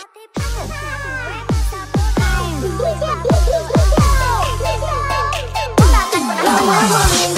Hãy subscribe cho